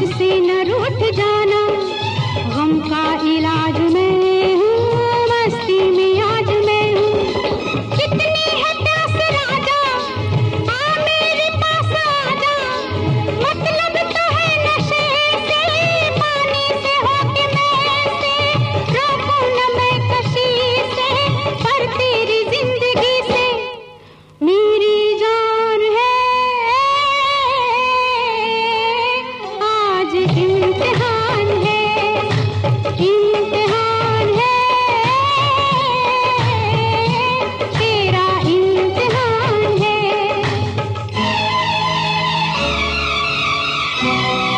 मुझसे न रूठ इलाज Música